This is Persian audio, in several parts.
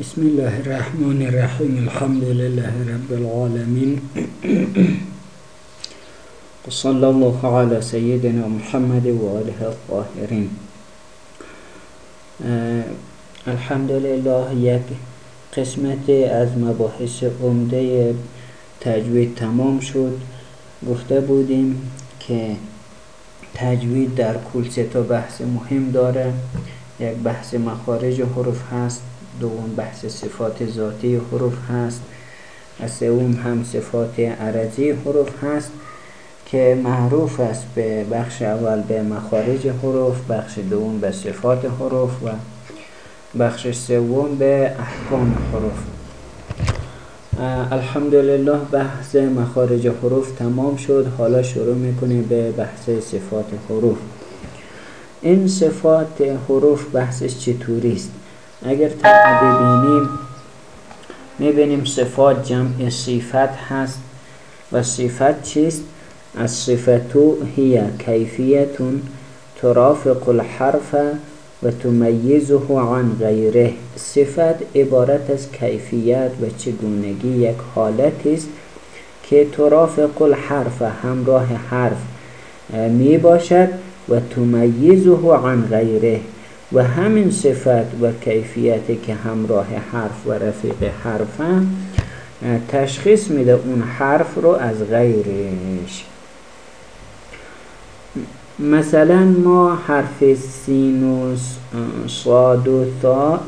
بسم الله الرحمن الرحیم الحمد لله رب العالمین وصلى الله على سيدنا محمد و آله الطاهرین الحمد لله یک قسمت از مباحث عمده تجوید تمام شد گفته بودیم که تجوید در کل سه تا بحث مهم داره یک بحث مخارج حروف هست دوم بحث صفات ذاتی حروف هست. و سوم هم صفات عرضی حروف هست که معروف است به بخش اول به مخارج حروف بخش دوم به صفات حروف و بخش سوم به احکام حروف. الحمدلله بحث مخارج حروف تمام شد. حالا شروع می‌کنیم به بحث صفات حروف. این صفات حروف بحثش چطوری است؟ اگر ببینیم می‌بینیم صفات جمع صفت هست و صفت چیست؟ از صفتو هی کیفیتون ترافق الحرف و تمیزه عن غیره صفت عبارت از کیفیت و چگونگی یک حالت است که ترافق الحرف همراه حرف می باشد و تمیزه عن غیره و همین صفت و کیفیتی که همراه حرف و رفیق حرف تشخیص میده اون حرف رو از غیرش. مثلا ما حرف سین و صاد و ثا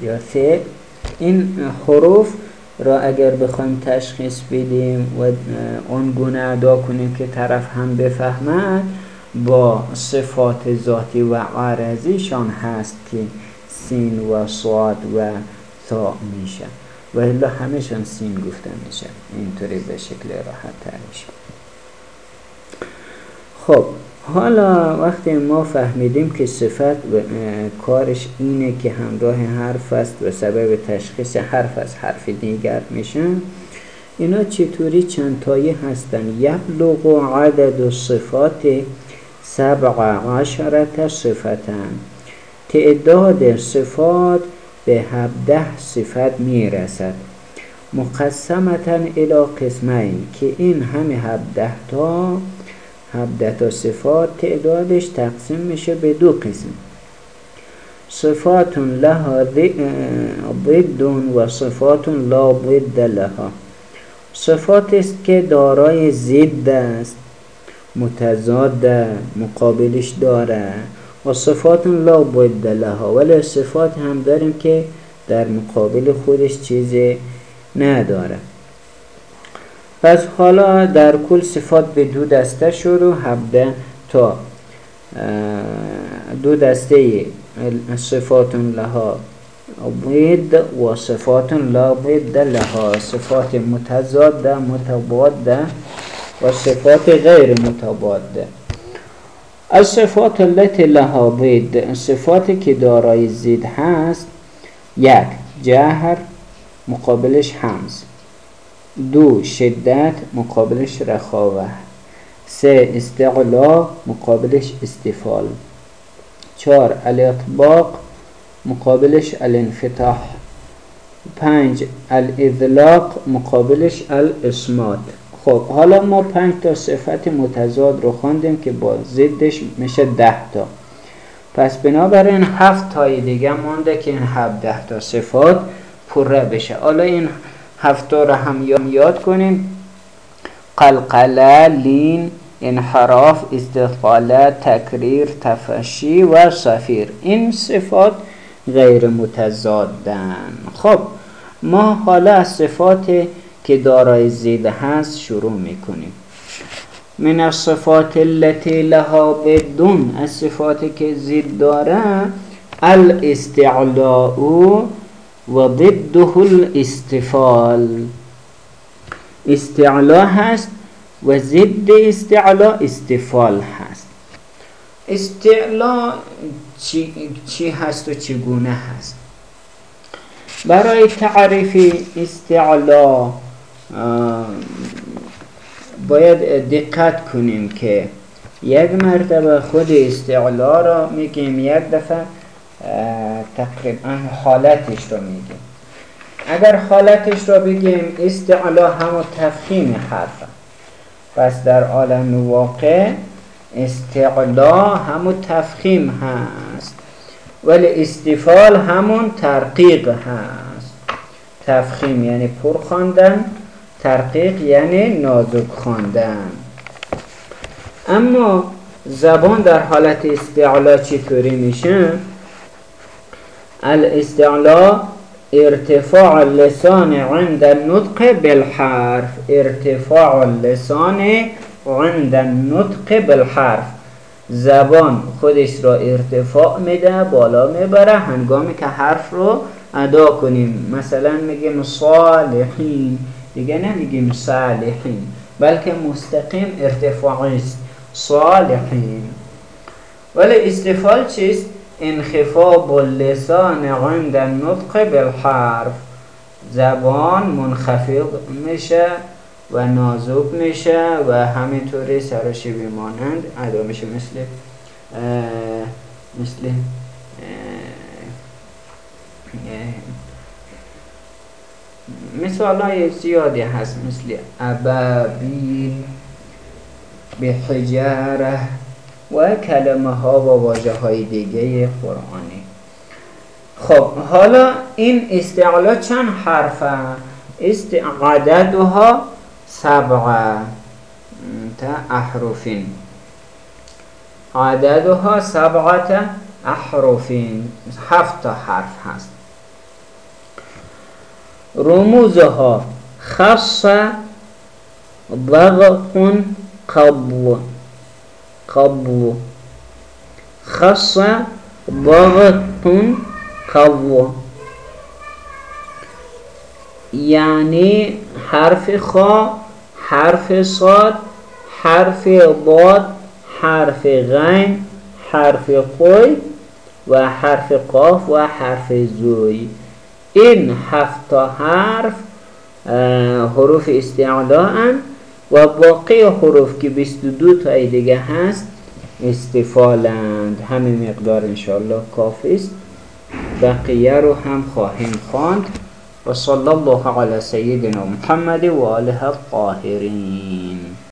یا ث این حروف را اگر بخوایم تشخیص بدیم و اون گونه ادا کنیم که طرف هم بفهمد با صفات ذاتی و عرضیشان هست که سین و صاد و تا میشه. و الا همشان سین گفته میشه. اینطوری به شکل راحت ترش خب حالا وقتی ما فهمیدیم که صفت کارش اینه که همراه حرف است و سبب تشخیص حرف از حرف دیگر میشن اینا چطوری چند تایی هستن؟ یبلغ عدد و صفات سبع عشرت صفتن تعداد صفات به هفده صفت می‌رسد. مقسمتا الى قسمین که این همه هفده تا هفده تا صفات تعدادش تقسیم میشه به دو قسم. صفات لها ضد و صفات لا ضد لها. صفات است که دارای ضد است. متضاد مقابلش داره و صفات لا ضد لها ولی صفات هم داریم که در مقابل خودش چیزی نداره. پس حالا در کل صفات به دو دسته شد و هفته تا دو دسته صفات لها ضد و صفات لا ضد لها. صفات متضاد متباد و صفات غیر متباد الصفات التي لها ضد صفاتی که دارای زید هست یک جهر مقابلش همز دو شدت مقابلش رخاوه. سه استعلا مقابلش استفال. چهار الاطباق مقابلش الانفتاح. پنج الاذلاق مقابلش الاسمات خب حالا ما پنج تا صفت متضاد رو خواندیم که با ضدش میشه ده تا. پس بنابراین هفت تای دیگه مونده که این هفت ده تا صفات پره بشه. حالا این هفتا رو هم یاد کنیم. قلقله لین انحراف استفاله تکریر تفشی و صفیر این صفات غیر متضادن. خب ما حالا از صفات که دارای زید هست شروع می‌کنیم. من الصفات التي لها بدون از صفاتی که زید داره الاستعلاء و ضده الاستفال. استعلا هست و ضد استعلا استفال هست. استعلا چی, هست و چگونه هست؟ برای تعریف استعلا باید دقت کنیم که یک مرتبه خود استعلا را میگیم یک دفعه تقریبا حالتش رو میگیم. اگر حالتش رو بگیم استعلا همون تفخیم حرف پس در عالم واقع استعلا همون تفخیم هست. ولی استفال همون ترقیق هست. تفخیم یعنی پر خواندن ترقیق یعنی نازک خواندن. اما زبان در حالت استعلا چطوری میشه؟ الاستعلا ارتفاع اللسان عند النطق بالحرف. ارتفاع اللسان عند النطق بالحرف. زبان خودش را ارتفاع میده بالا می‌بره هنگامی که حرف رو ادا کنیم. مثلا میگیم صالحین. دیگه نمیگیم صالحین بلکه مستقیم ارتفاعی است صالحین ولی استفال چیست؟ انخفاض اللسان عند النطق بالحرف زبان منخفض میشه و نازک میشه و همینطوری سرش بیمانند ادا میشه مثل مثل مثال های زیادی هست مثل ابابیل به حجاره و کلمه ها و واجه های دیگه قرآنی. خب حالا این استعلا چند حرفه؟ است عددها سبعه تا احرفین. عددها سبعه احرفین. هفت حرف هست. رموزها خص ضغط قبو قبو. خص ضغط قبو. یعنی حرف خا حرف صاد حرف ضاد حرف غین حرف قوی و حرف قاف و حرف زوی. این هفت حرف حروف استعلاء و باقی حروف که 22 تای دیگه هست استفالند. همین مقدار انشاءالله کافی است. بقیه رو هم خواهیم خواند. و صلی الله علی سیدنا محمد و آله الطاهرین.